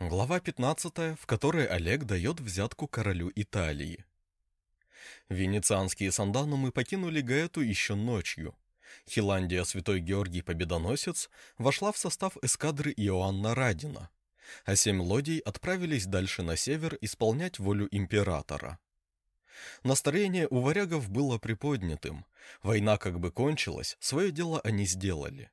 Глава 15, в которой Олег дает взятку королю Италии. Венецианские санданумы покинули Гаэту еще ночью. Хиландия Святой Георгий Победоносец вошла в состав эскадры Иоанна Радина, а семь лодий отправились дальше на север исполнять волю императора. Настроение у варягов было приподнятым. Война как бы кончилась, свое дело они сделали.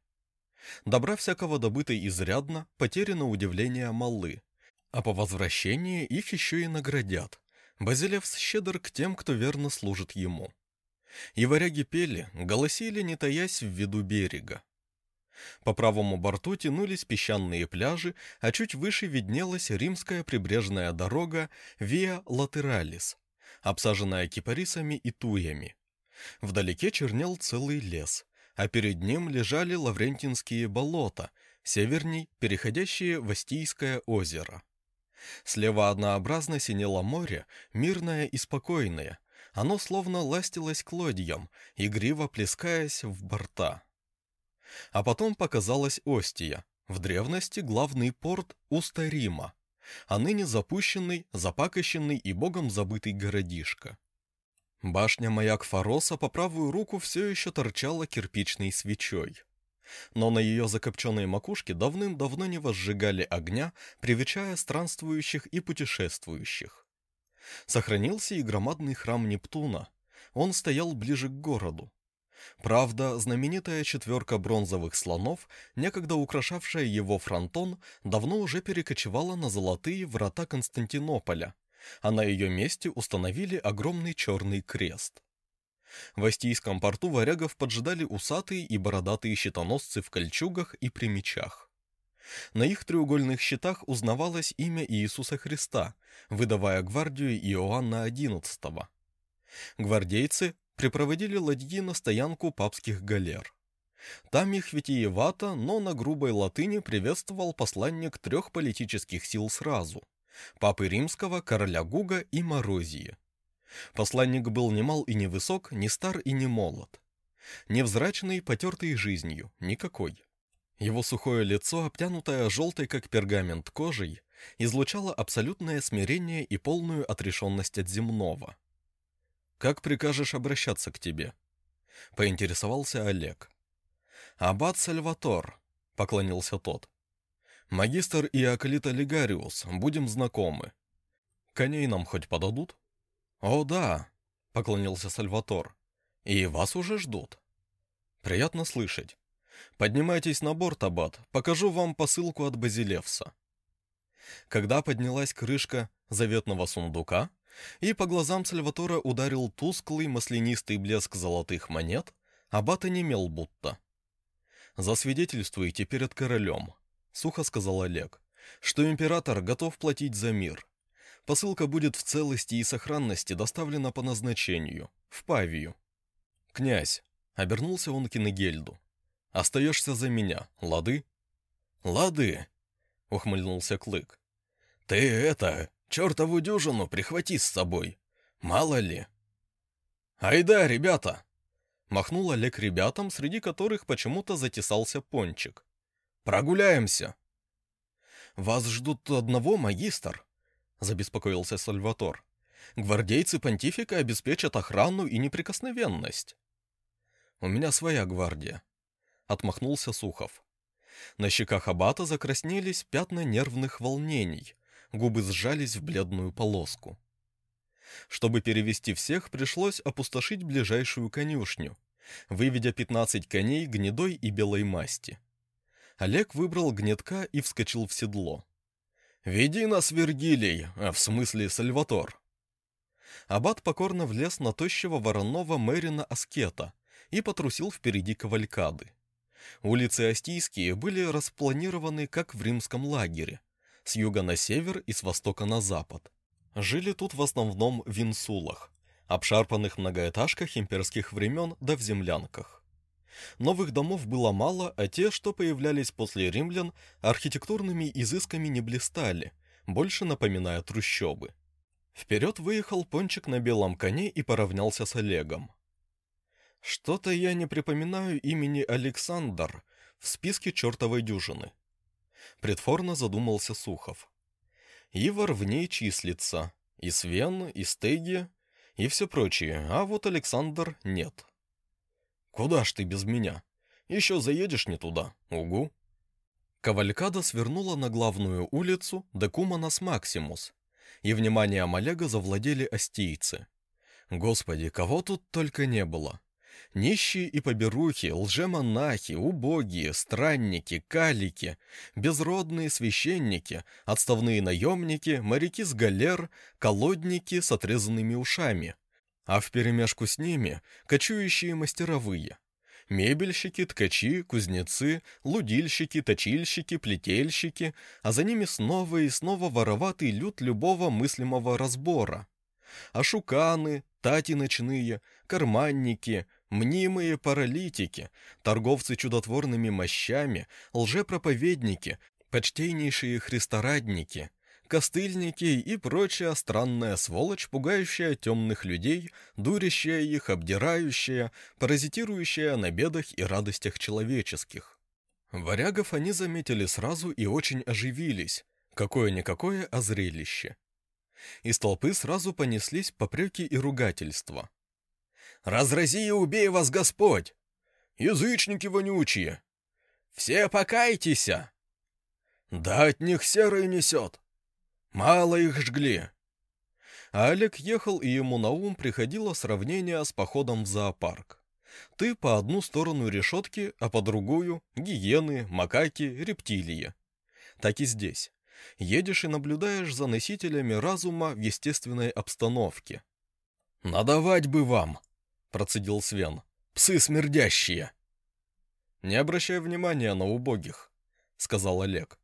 Добра всякого добытой изрядно, потери на удивление малы. А по возвращении их еще и наградят. Базилевс щедр к тем, кто верно служит ему. И варяги пели, голосили, не таясь в виду берега. По правому борту тянулись песчаные пляжи, а чуть выше виднелась римская прибрежная дорога Виа Латералис, обсаженная кипарисами и туями. Вдалеке чернел целый лес, а перед ним лежали Лаврентинские болота, северней переходящие в Астийское озеро. Слева однообразно синело море, мирное и спокойное. Оно словно ластилось к лодьям, игриво плескаясь в борта. А потом показалась Остия, в древности главный порт уста Рима, а ныне запущенный, запакощенный и богом забытый городишко. Башня-маяк Фароса по правую руку все еще торчала кирпичной свечой. Но на ее закопченной макушке давным-давно не возжигали огня, привечая странствующих и путешествующих. Сохранился и громадный храм Нептуна. Он стоял ближе к городу. Правда, знаменитая четверка бронзовых слонов, некогда украшавшая его фронтон, давно уже перекочевала на золотые врата Константинополя, а на ее месте установили огромный черный крест. В Астийском порту варягов поджидали усатые и бородатые щитоносцы в кольчугах и при мечах. На их треугольных щитах узнавалось имя Иисуса Христа, выдавая гвардию Иоанна XI. Гвардейцы припроводили ладьи на стоянку папских галер. Там их витиевато, но на грубой латыни приветствовал посланник трех политических сил сразу – папы римского, короля Гуга и Морозии. Посланник был ни мал и не высок, ни стар и не молод. Невзрачный, потертый жизнью, никакой. Его сухое лицо, обтянутое желтой, как пергамент, кожей, излучало абсолютное смирение и полную отрешенность от земного. «Как прикажешь обращаться к тебе?» — поинтересовался Олег. «Аббат Сальватор», — поклонился тот. «Магистр Иоклита Легариус, будем знакомы. Коней нам хоть подадут?» «О, да», — поклонился Сальватор. «И вас уже ждут». «Приятно слышать. Поднимайтесь на борт, Аббат, покажу вам посылку от Базилевса». Когда поднялась крышка заветного сундука, и по глазам Сальватора ударил тусклый маслянистый блеск золотых монет, Аббат онемел будто. «Засвидетельствуйте перед королем», — сухо сказал Олег, «что император готов платить за мир, Посылка будет в целости и сохранности доставлена по назначению, в Павию. «Князь», — обернулся он к Инегельду, — «остаешься за меня, лады?» «Лады», — ухмыльнулся Клык. «Ты это, чертову дюжину прихвати с собой, мало ли». «Айда, ребята!» — махнул Олег ребятам, среди которых почему-то затесался пончик. «Прогуляемся!» «Вас ждут одного, магистр?» — забеспокоился Сальватор. «Гвардейцы понтифика обеспечат охрану и неприкосновенность». «У меня своя гвардия», — отмахнулся Сухов. На щеках аббата закраснелись пятна нервных волнений, губы сжались в бледную полоску. Чтобы перевести всех, пришлось опустошить ближайшую конюшню, выведя 15 коней гнедой и белой масти. Олег выбрал гнетка и вскочил в седло. «Веди нас, Вергилий, а в смысле Сальватор». Аббат покорно влез на тощего вороного Мэрина Аскета и потрусил впереди кавалькады. Улицы Астийские были распланированы, как в римском лагере, с юга на север и с востока на запад. Жили тут в основном в инсулах, обшарпанных многоэтажках имперских времен да в землянках. Новых домов было мало, а те, что появлялись после римлян, архитектурными изысками не блистали, больше напоминая трущобы. Вперед выехал Пончик на белом коне и поравнялся с Олегом. «Что-то я не припоминаю имени Александр в списке чертовой дюжины». Предфорно задумался Сухов. Ивар в ней числится, и Свен, и Стеги, и все прочее, а вот Александр нет. Куда ж ты без меня? Еще заедешь не туда, угу. Кавалькада свернула на главную улицу Декуманас Максимус, и вниманием Олега завладели остийцы. Господи, кого тут только не было. Нищие и поберухи, лжемонахи, убогие, странники, калики, безродные священники, отставные наемники, моряки с галер, колодники с отрезанными ушами, а вперемешку с ними кочующие мастеровые. Мебельщики, ткачи, кузнецы, лудильщики, точильщики, плетельщики, а за ними снова и снова вороватый люд любого мыслимого разбора. Ашуканы, тати ночные, карманники, мнимые паралитики, торговцы чудотворными мощами, лжепроповедники, почтейнейшие христорадники, костыльники и прочая странная сволочь, пугающая темных людей, дурящая их, обдирающая, паразитирующая на бедах и радостях человеческих. Варягов они заметили сразу и очень оживились. Какое-никакое озрелище. Из толпы сразу понеслись попреки и ругательства. Разрази и убей вас Господь! Язычники вонючие! Все покайтесь! Да от них серый несет! Мало их жгли!» А Олег ехал, и ему на ум приходило сравнение с походом в зоопарк. Ты по одну сторону решетки, а по другую — гиены, макаки, рептилии. Так и здесь. Едешь и наблюдаешь за носителями разума в естественной обстановке. «Надавать бы вам!» процедил Свен. «Псы смердящие!» «Не обращай внимания на убогих», — сказал Олег.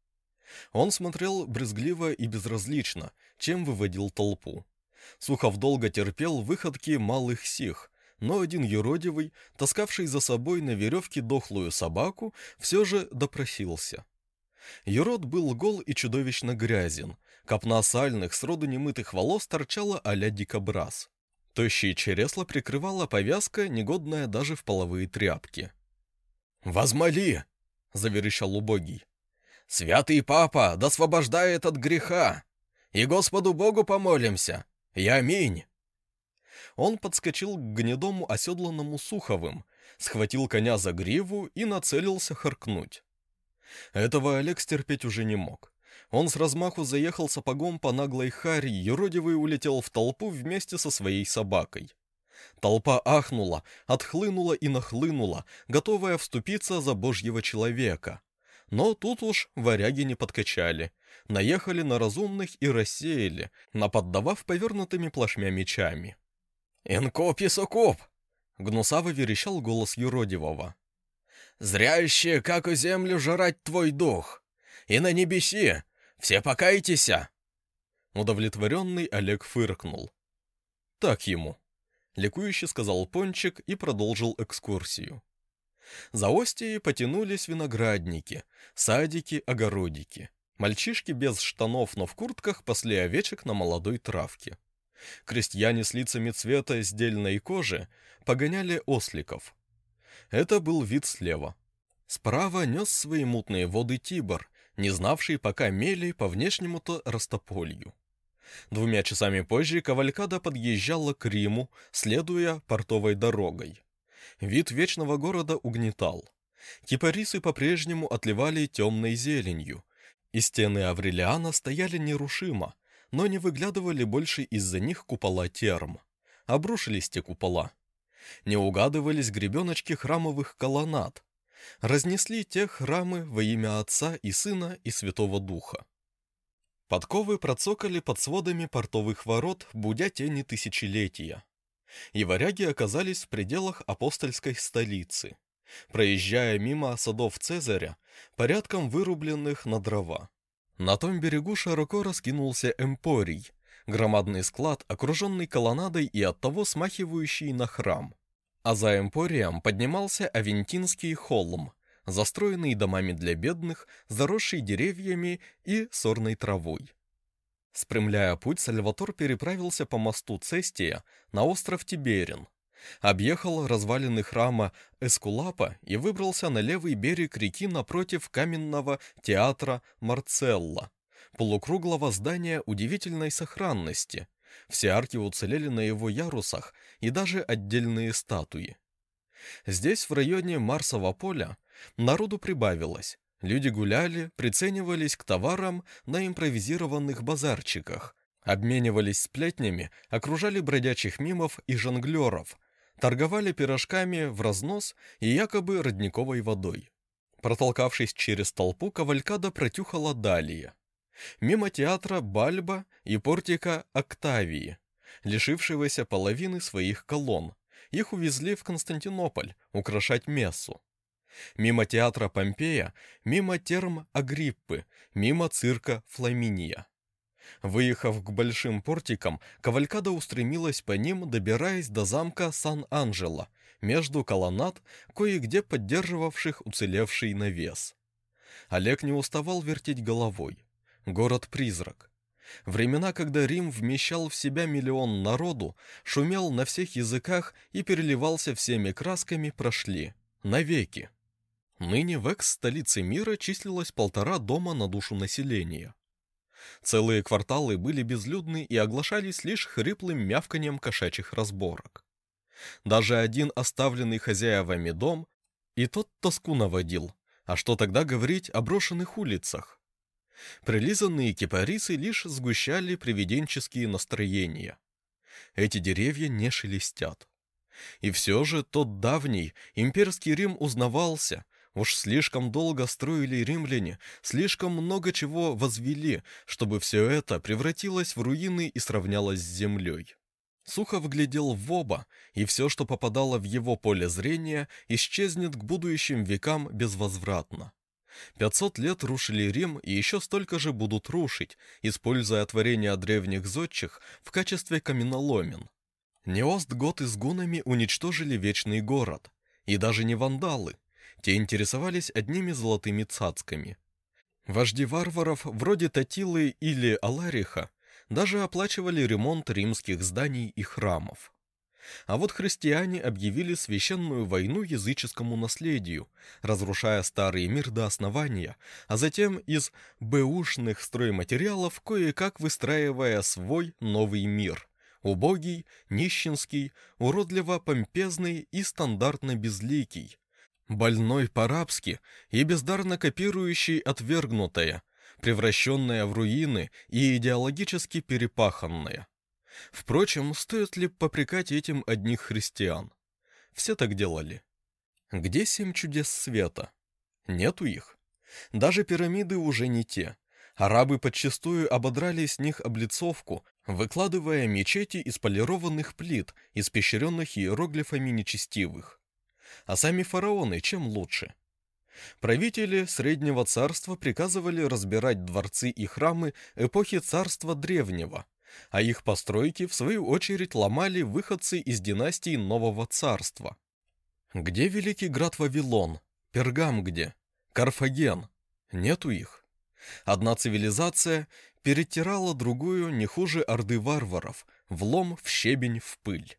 Он смотрел брезгливо и безразлично, чем выводил толпу. Сухов долго терпел выходки малых сих, но один юродивый, таскавший за собой на веревке дохлую собаку, все же допросился. Юрод был гол и чудовищно грязен, копна сальных, сроду немытых волос торчала а-ля дикобраз. Тощие чересла прикрывала повязка, негодная даже в половые тряпки. «Возмоли!» — заверещал убогий. «Святый папа, да освобождает от греха! И Господу Богу помолимся! И аминь!» Он подскочил к гнедому оседланному Суховым, схватил коня за гриву и нацелился харкнуть. Этого Олег стерпеть уже не мог. Он с размаху заехал сапогом по наглой харе, юродивый улетел в толпу вместе со своей собакой. Толпа ахнула, отхлынула и нахлынула, готовая вступиться за божьего человека. Но тут уж варяги не подкачали. Наехали на разумных и рассеяли, наподдавав повернутыми плашмя мечами. «Инкоп, сокоп!» — гнусаво верещал голос юродивого. «Зряще, как у землю жрать твой дух! И на небеси все покайтеся!» Удовлетворенный Олег фыркнул. «Так ему», — ликующе сказал Пончик и продолжил экскурсию. За Остией потянулись виноградники, садики, огородики. Мальчишки без штанов, но в куртках пасли овечек на молодой травке. Крестьяне с лицами цвета сдельной кожи погоняли осликов. Это был вид слева. Справа нес свои мутные воды Тибр, не знавший пока мели по внешнему-то растополью. Двумя часами позже Кавалькада подъезжала к Риму, следуя портовой дорогой. Вид вечного города угнетал. Кипарисы по-прежнему отливали темной зеленью, и стены Аврелиана стояли нерушимо, но не выглядывали больше из-за них купола терм. Обрушились те купола. Не угадывались гребеночки храмовых колоннад, разнесли те храмы во имя Отца и Сына и Святого Духа. Подковы процокали под сводами портовых ворот, будя тени тысячелетия. И варяги оказались в пределах апостольской столицы, проезжая мимо садов Цезаря, порядком вырубленных на дрова. На том берегу широко раскинулся Эмпорий, громадный склад, окруженный колоннадой и оттого смахивающий на храм а за Эмпорием поднимался Авентинский холм, застроенный домами для бедных, заросший деревьями и сорной травой. Спрямляя путь, Сальватор переправился по мосту Цестия на остров Тиберин, объехал развалины храма Эскулапа и выбрался на левый берег реки напротив каменного театра Марцелла, полукруглого здания удивительной сохранности. Все арки уцелели на его ярусах и даже отдельные статуи. Здесь, в районе Марсового поля, народу прибавилось. Люди гуляли, приценивались к товарам на импровизированных базарчиках, обменивались сплетнями, окружали бродячих мимов и жонглеров, торговали пирожками в разнос и якобы родниковой водой. Протолкавшись через толпу, кавалькада протюхала далее. Мимо театра Бальба и портика Октавии, лишившегося половины своих колонн. Их увезли в Константинополь украшать мессу. Мимо театра Помпея, мимо терм Агриппы, мимо цирка Фламиния. Выехав к большим портикам, кавалькада устремилась по ним, добираясь до замка Сан-Анджело, между колоннад, кое-где поддерживавших уцелевший навес. Олег не уставал вертеть головой. Город-призрак. Времена, когда Рим вмещал в себя миллион народу, шумел на всех языках и переливался всеми красками, прошли. Навеки. Ныне в экс-столице мира числилось полтора дома на душу населения. Целые кварталы были безлюдны и оглашались лишь хриплым мявканием кошачьих разборок. Даже один оставленный хозяевами дом и тот тоску наводил, а что тогда говорить о брошенных улицах? Прилизанные кипарисы лишь сгущали привиденческие настроения. Эти деревья не шелестят. И все же тот давний имперский Рим узнавался, Уж слишком долго строили римляне, слишком много чего возвели, чтобы все это превратилось в руины и сравнялось с землей. Сухов глядел в оба, и все, что попадало в его поле зрения, исчезнет к будущим векам безвозвратно. Пятьсот лет рушили Рим и еще столько же будут рушить, используя творения древних зодчих в качестве каменоломен. Не Остготы с гунами уничтожили Вечный город, и даже не вандалы, те интересовались одними золотыми цацками. Вожди варваров, вроде Татилы или Алариха, даже оплачивали ремонт римских зданий и храмов. А вот христиане объявили священную войну языческому наследию, разрушая старый мир до основания, а затем из бэушных стройматериалов кое-как выстраивая свой новый мир. Убогий, нищенский, уродливо-помпезный и стандартно безликий, больной по-рабски и бездарно копирующий отвергнутое, превращенное в руины и идеологически перепаханное. Впрочем, стоит ли попрекать этим одних христиан? Все так делали. Где семь чудес света? Нету их. Даже пирамиды уже не те. Арабы подчастую ободрали с них облицовку, выкладывая мечети из полированных плит, испещренных иероглифами нечестивых. А сами фараоны чем лучше? Правители Среднего Царства приказывали разбирать дворцы и храмы эпохи Царства Древнего, а их постройки, в свою очередь, ломали выходцы из династии Нового Царства. Где великий град Вавилон? Пергам где? Карфаген? Нету их. Одна цивилизация перетирала другую не хуже орды варваров, влом в щебень в пыль.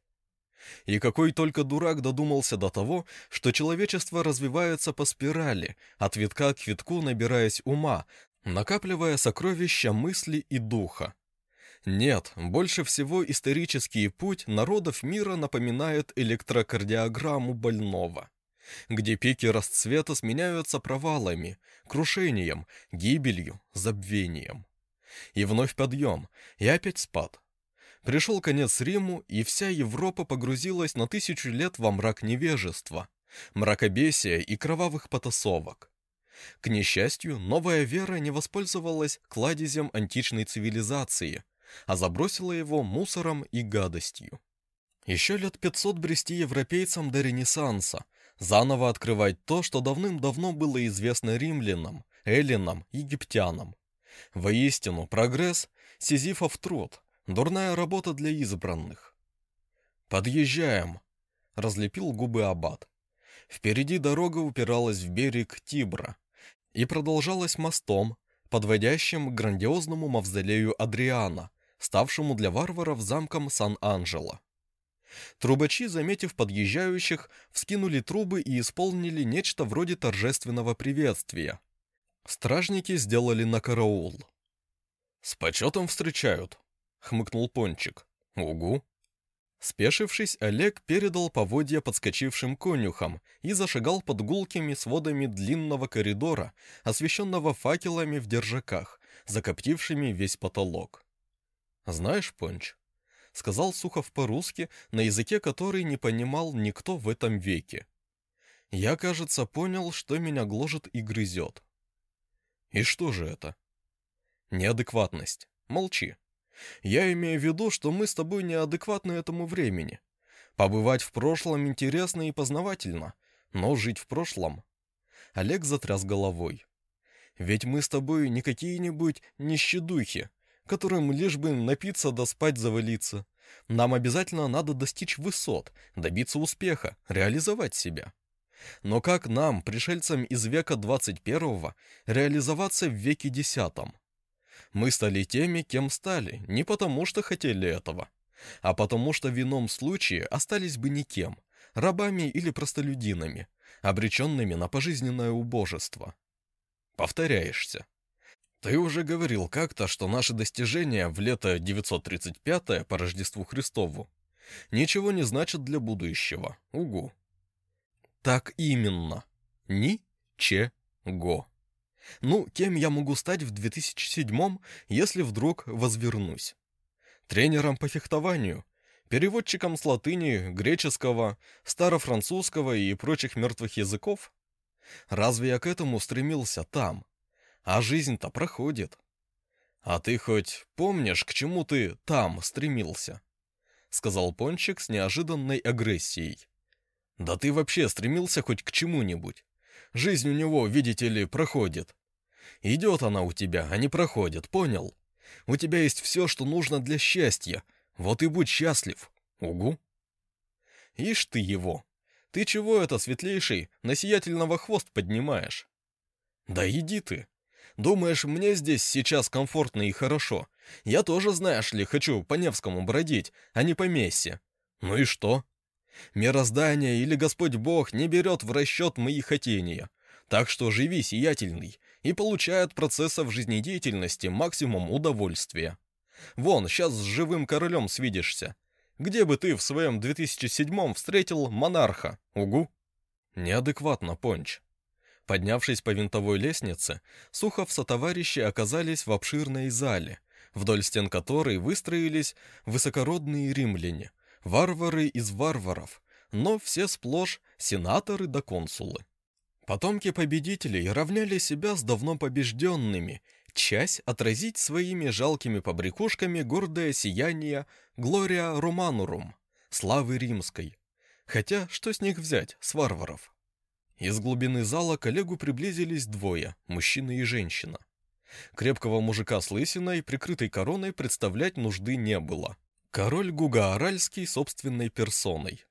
И какой только дурак додумался до того, что человечество развивается по спирали, от витка к витку набираясь ума, накапливая сокровища мысли и духа. Нет, больше всего исторический путь народов мира напоминает электрокардиограмму больного, где пики расцвета сменяются провалами, крушением, гибелью, забвением. И вновь подъем, и опять спад. Пришел конец Риму, и вся Европа погрузилась на тысячу лет во мрак невежества, мракобесия и кровавых потасовок. К несчастью, новая вера не воспользовалась кладезем античной цивилизации, а забросила его мусором и гадостью. Еще лет 500 брести европейцам до Ренессанса, заново открывать то, что давным-давно было известно римлянам, эллинам, египтянам. Воистину, прогресс – сизифов труд, Дурная работа для избранных. «Подъезжаем!» — разлепил губы аббат. Впереди дорога упиралась в берег Тибра и продолжалась мостом, подводящим к грандиозному мавзолею Адриана, ставшему для варваров замком Сан-Анджело. Трубачи, заметив подъезжающих, вскинули трубы и исполнили нечто вроде торжественного приветствия. Стражники сделали на караул. «С почетом встречают», — хмыкнул Пончик. «Угу». Спешившись, Олег передал поводья подскочившим конюхам и зашагал под гулкими сводами длинного коридора, освещенного факелами в держаках, закоптившими весь потолок. «Знаешь, Понч», — сказал Сухов по-русски, на языке который не понимал никто в этом веке. «Я, кажется, понял, что меня гложет и грызет». «И что же это?» «Неадекватность. Молчи». Я имею в виду, что мы с тобой неадекватны этому времени. Побывать в прошлом интересно и познавательно, но жить в прошлом... Олег затряс головой. Ведь мы с тобой не какие-нибудь нищедухи, которым лишь бы напиться да спать завалиться. Нам обязательно надо достичь высот, добиться успеха, реализовать себя. Но как нам, пришельцам из века 21-го, реализоваться в веке десятом? Мы стали теми, кем стали, не потому что хотели этого, а потому что в ином случае остались бы никем, рабами или простолюдинами, обреченными на пожизненное убожество. Повторяешься. Ты уже говорил как-то, что наши достижения в лето 935 по Рождеству Христову ничего не значат для будущего. Угу. Так именно. Ни-че-го. Ну, кем я могу стать в 2007 если вдруг возвернусь? Тренером по фехтованию, переводчиком с латыни, греческого, старофранцузского и прочих мертвых языков? Разве я к этому стремился там? А жизнь-то проходит. А ты хоть помнишь, к чему ты там стремился? Сказал Пончик с неожиданной агрессией. Да ты вообще стремился хоть к чему-нибудь? Жизнь у него, видите ли, проходит. Идет она у тебя, а не проходит, понял? У тебя есть все, что нужно для счастья. Вот и будь счастлив. Угу. Ишь ты его. Ты чего это, светлейший, на сиятельного хвост поднимаешь? Да иди ты. Думаешь, мне здесь сейчас комфортно и хорошо? Я тоже, знаешь ли, хочу по Невскому бродить, а не по Мессе. Ну и что? Мироздание или Господь Бог не берет в расчет мои хотения. Так что живи, сиятельный, и получай от процессов жизнедеятельности максимум удовольствия. Вон, сейчас с живым королем свидишься. Где бы ты в своем 2007-м встретил монарха? Угу. Неадекватно, Понч. Поднявшись по винтовой лестнице, Сухов со товарищи оказались в обширной зале, вдоль стен которой выстроились высокородные римляне – варвары из варваров, но все сплошь сенаторы да консулы. Потомки победителей равняли себя с давно побежденными, часть отразить своими жалкими побрякушками гордое сияние Глория Романурум, славы римской. Хотя, что с них взять, с варваров? Из глубины зала к Олегу приблизились двое, мужчина и женщина. Крепкого мужика с лысиной, прикрытой короной, представлять нужды не было. Король Гуга-Аральский собственной персоной.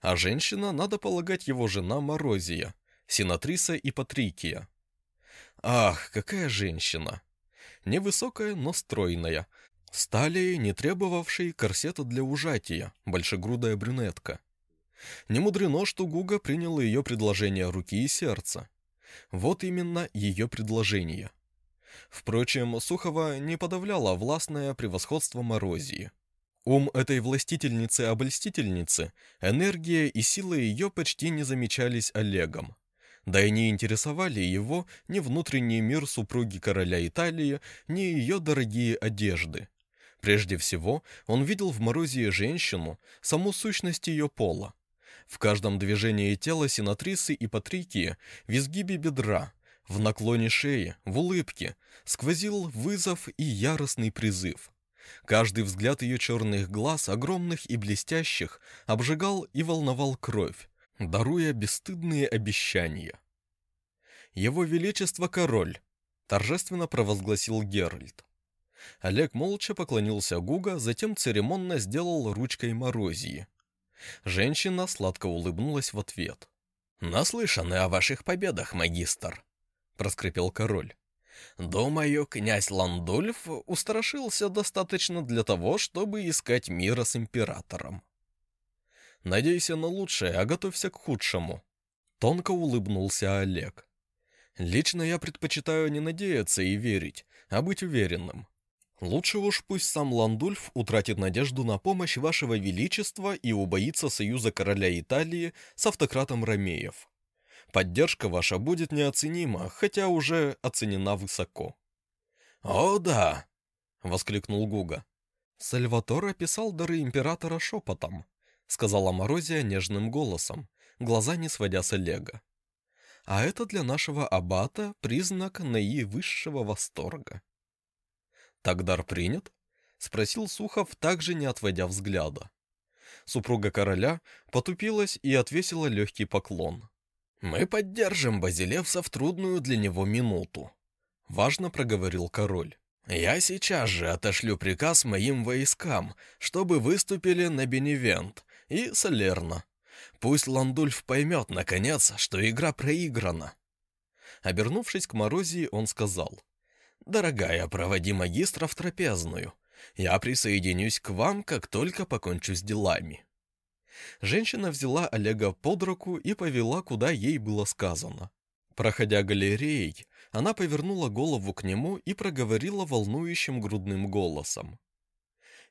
А женщина, надо полагать, его жена Морозия, сенатриса Патрикия. Ах, какая женщина! Невысокая, но стройная, сталии, не требовавшей корсета для ужатия, большегрудая брюнетка. Не мудрено, что Гуга принял ее предложение руки и сердца. Вот именно ее предложение. Впрочем, Сухова не подавляло властное превосходство Морозии. Ум этой властительницы-обольстительницы, энергия и сила ее почти не замечались Олегом. Да и не интересовали его ни внутренний мир супруги короля Италии, ни ее дорогие одежды. Прежде всего, он видел в Морозии женщину, саму сущность ее пола. В каждом движении тела сенатрисы и патрикии, в изгибе бедра, в наклоне шеи, в улыбке, сквозил вызов и яростный призыв. Каждый взгляд ее черных глаз, огромных и блестящих, обжигал и волновал кровь, даруя бесстыдные обещания. «Его Величество Король!» — торжественно провозгласил Геральт. Олег молча поклонился Гуга, затем церемонно сделал ручкой морозии. Женщина сладко улыбнулась в ответ. «Наслышаны о ваших победах, магистр», — проскрипел король. Думаю, князь Ландульф устрашился достаточно для того, чтобы искать мира с императором. Надейся на лучшее, а готовься к худшему. Тонко улыбнулся Олег. Лично я предпочитаю не надеяться и верить, а быть уверенным. Лучше уж пусть сам Ландульф утратит надежду на помощь вашего величества и убоится союза короля Италии с автократом Ромеев. Поддержка ваша будет неоценима, хотя уже оценена высоко. «О, да!» — воскликнул Гуга. Сальватор описал дары императора шепотом, сказала Морозия нежным голосом, глаза не сводя с Олега. А это для нашего аббата признак наивысшего восторга. «Так дар принят?» — спросил Сухов, также не отводя взгляда. Супруга короля потупилась и отвесила легкий поклон. «Мы поддержим Базилевса в трудную для него минуту», — важно проговорил король. «Я сейчас же отошлю приказ моим войскам, чтобы выступили на Беневент и Салерно. Пусть Ландульф поймет, наконец, что игра проиграна». Обернувшись к Морозии, он сказал, «Дорогая, проводи магистра в трапезную. Я присоединюсь к вам, как только покончу с делами». Женщина взяла Олега под руку и повела, куда ей было сказано. Проходя галереей, она повернула голову к нему и проговорила волнующим грудным голосом.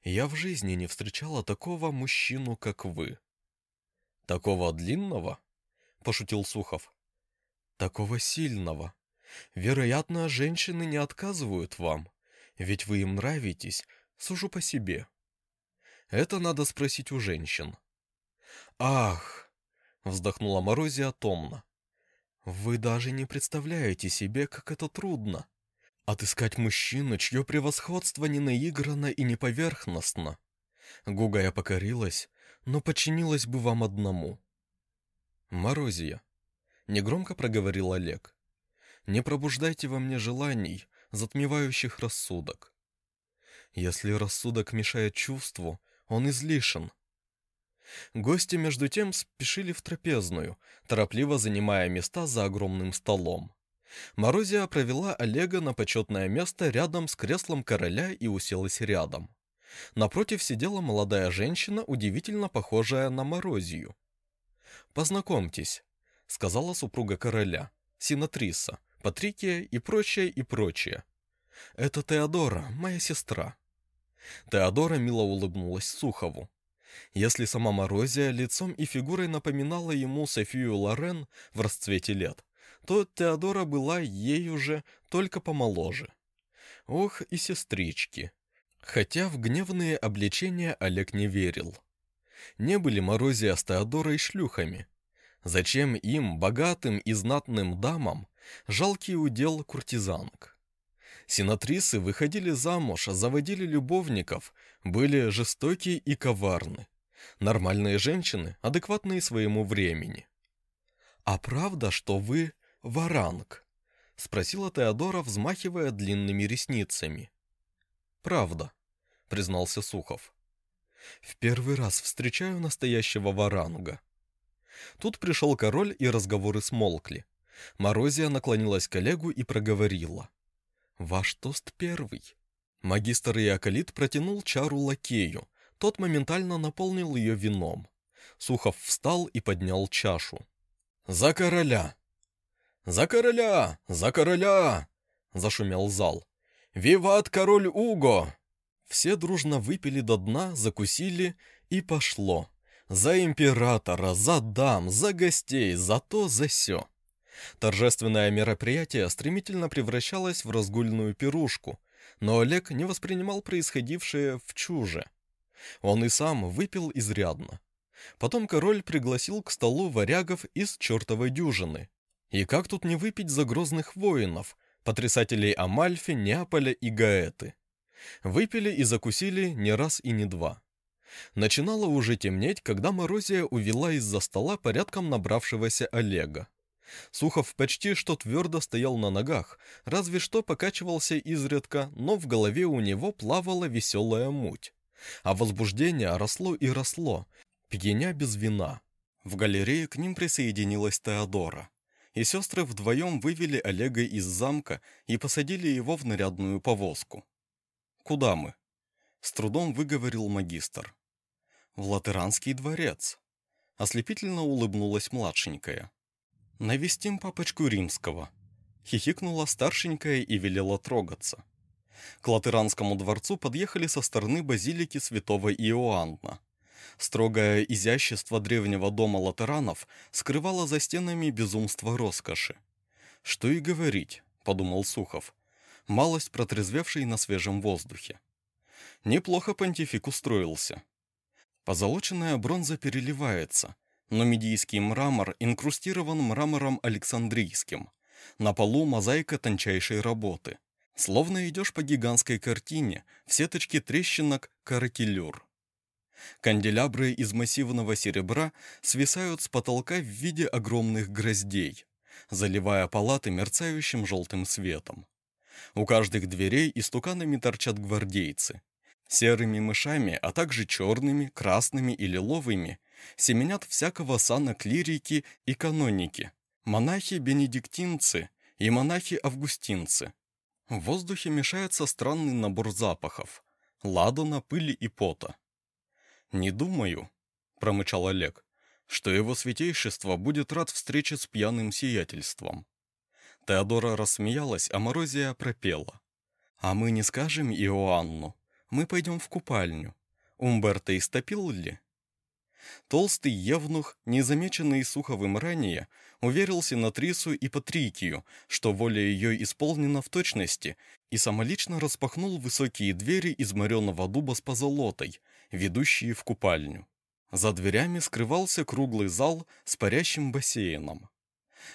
«Я в жизни не встречала такого мужчину, как вы». «Такого длинного?» — пошутил Сухов. «Такого сильного. Вероятно, женщины не отказывают вам, ведь вы им нравитесь, сужу по себе. Это надо спросить у женщин». «Ах!» — вздохнула Морозия томно. «Вы даже не представляете себе, как это трудно. Отыскать мужчину, чье превосходство не наиграно и не поверхностно. Гугая покорилась, но подчинилась бы вам одному». «Морозия», — негромко проговорил Олег, — «не пробуждайте во мне желаний, затмевающих рассудок. Если рассудок мешает чувству, он излишен, Гости, между тем, спешили в трапезную, торопливо занимая места за огромным столом. Морозия провела Олега на почетное место рядом с креслом короля и уселась рядом. Напротив сидела молодая женщина, удивительно похожая на Морозию. «Познакомьтесь», — сказала супруга короля, Синатриса, Патрикия и прочее, и прочее. «Это Теодора, моя сестра». Теодора мило улыбнулась Сухову. Если сама Морозия лицом и фигурой напоминала ему Софию Лорен в расцвете лет, то Теодора была ей уже только помоложе. Ох, и сестрички. Хотя в гневные обличения Олег не верил. Не были Морозия с Теодорой шлюхами. Зачем им, богатым и знатным дамам, жалкий удел куртизанок? Сенатрисы выходили замуж, заводили любовников, были жестоки и коварны. Нормальные женщины, адекватные своему времени. «А правда, что вы варанг?» — спросила Теодора, взмахивая длинными ресницами. «Правда», — признался Сухов. «В первый раз встречаю настоящего варанга». Тут пришел король, и разговоры смолкли. Морозия наклонилась к Олегу и проговорила. «Ваш тост первый». Магистр Иоколит протянул чару лакею. Тот моментально наполнил ее вином. Сухов встал и поднял чашу. «За короля!» «За короля! За короля!» — зашумел зал. «Виват король Уго!» Все дружно выпили до дна, закусили, и пошло. За императора, за дам, за гостей, за то, за сё. Торжественное мероприятие стремительно превращалось в разгульную пирушку, но Олег не воспринимал происходившее в чуже. Он и сам выпил изрядно. Потом король пригласил к столу варягов из чертовой дюжины. И как тут не выпить за грозных воинов, потрясателей Амальфи, Неаполя и Гаэты? Выпили и закусили не раз и не два. Начинало уже темнеть, когда Морозия увела из-за стола порядком набравшегося Олега. Сухов почти что твердо стоял на ногах, разве что покачивался изредка, но в голове у него плавала веселая муть. А возбуждение росло и росло, пьяня без вина. В галерее к ним присоединилась Теодора. И сестры вдвоем вывели Олега из замка и посадили его в нарядную повозку. «Куда мы?» — с трудом выговорил магистр. «В Латеранский дворец», — ослепительно улыбнулась младшенькая. «Навестим папочку римского», — хихикнула старшенькая и велела трогаться. К Латеранскому дворцу подъехали со стороны базилики святого Иоанна. Строгое изящество древнего дома латеранов скрывало за стенами безумство роскоши. «Что и говорить», — подумал Сухов, малость протрезвевший на свежем воздухе. Неплохо понтифик устроился. Позолоченная бронза переливается, но медийский мрамор инкрустирован мрамором Александрийским. На полу мозаика тончайшей работы. Словно идешь по гигантской картине, в сеточке трещинок каракелюр. Канделябры из массивного серебра свисают с потолка в виде огромных гроздей, заливая палаты мерцающим желтым светом. У каждых дверей истуканами торчат гвардейцы. Серыми мышами, а также черными, красными и лиловыми семенят всякого сана клирики и каноники, монахи-бенедиктинцы и монахи-августинцы. В воздухе мешается странный набор запахов – ладана, пыли и пота. «Не думаю», – промычал Олег, – «что его святейшество будет рад встрече с пьяным сиятельством». Теодора рассмеялась, а Морозия пропела. «А мы не скажем Иоанну. Мы пойдем в купальню. Умберто истопил ли?» Толстый евнух, незамеченный Суховым ранее, уверился на Трису и Патрикию, что воля ее исполнена в точности, и самолично распахнул высокие двери из мореного дуба с позолотой, ведущие в купальню. За дверями скрывался круглый зал с парящим бассейном.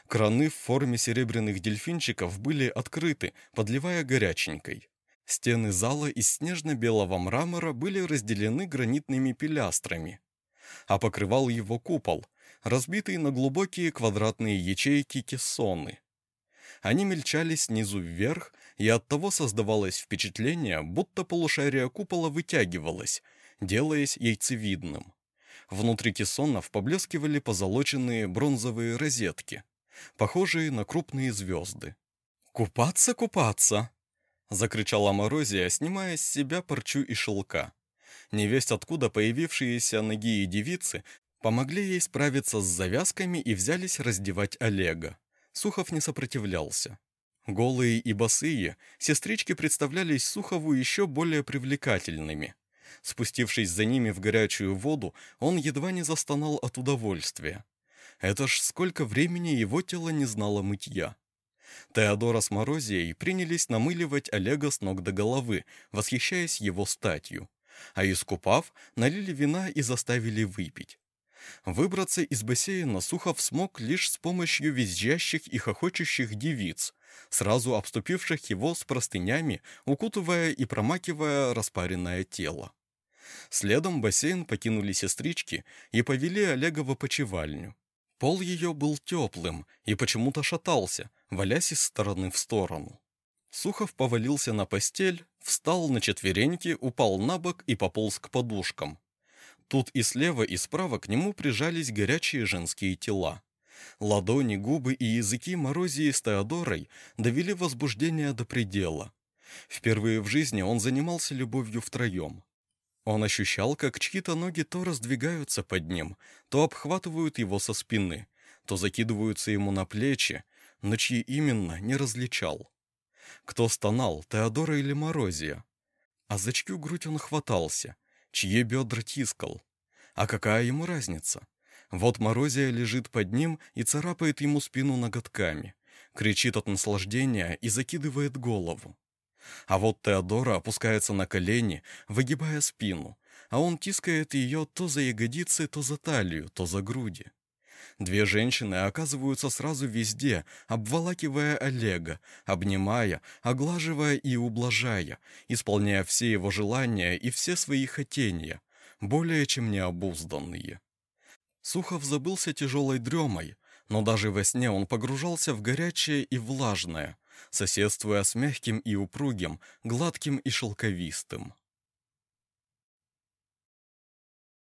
Краны в форме серебряных дельфинчиков были открыты, подливая горяченькой. Стены зала из снежно-белого мрамора были разделены гранитными пилястрами, а покрывал его купол, разбитый на глубокие квадратные ячейки кессоны. Они мельчали снизу вверх, и оттого создавалось впечатление, будто полушарие купола вытягивалось, делаясь яйцевидным. Внутри кессонов поблескивали позолоченные бронзовые розетки, похожие на крупные звезды. «Купаться, купаться!» — закричала Морозия, снимая с себя парчу и шелка. Невесть откуда появившиеся ноги и девицы помогли ей справиться с завязками и взялись раздевать Олега. Сухов не сопротивлялся. Голые и босые, сестрички представлялись Сухову еще более привлекательными. Спустившись за ними в горячую воду, он едва не застонал от удовольствия. Это ж сколько времени его тело не знало мытья. Теодора с Морозией принялись намыливать Олега с ног до головы, восхищаясь его статью а искупав, налили вина и заставили выпить. Выбраться из бассейна Сухов смог лишь с помощью визжащих и хохочущих девиц, сразу обступивших его с простынями, укутывая и промакивая распаренное тело. Следом бассейн покинули сестрички и повели Олега в опочивальню. Пол ее был теплым и почему-то шатался, валясь из стороны в сторону. Сухов повалился на постель, встал на четвереньки, упал на бок и пополз к подушкам. Тут и слева, и справа к нему прижались горячие женские тела. Ладони, губы и языки Морозии с Теодорой довели возбуждение до предела. Впервые в жизни он занимался любовью втроем. Он ощущал, как чьи-то ноги то раздвигаются под ним, то обхватывают его со спины, то закидываются ему на плечи, но чьи именно не различал. Кто стонал, Теодора или Морозия? А за чью грудь он хватался? Чьи бедра тискал? А какая ему разница? Вот Морозия лежит под ним и царапает ему спину ноготками, кричит от наслаждения и закидывает голову. А вот Теодора опускается на колени, выгибая спину, а он тискает ее то за ягодицы, то за талию, то за груди. Две женщины оказываются сразу везде, обволакивая Олега, обнимая, оглаживая и ублажая, исполняя все его желания и все свои хотения, более чем необузданные. Сухов забылся тяжелой дремой, но даже во сне он погружался в горячее и влажное, соседствуя с мягким и упругим, гладким и шелковистым.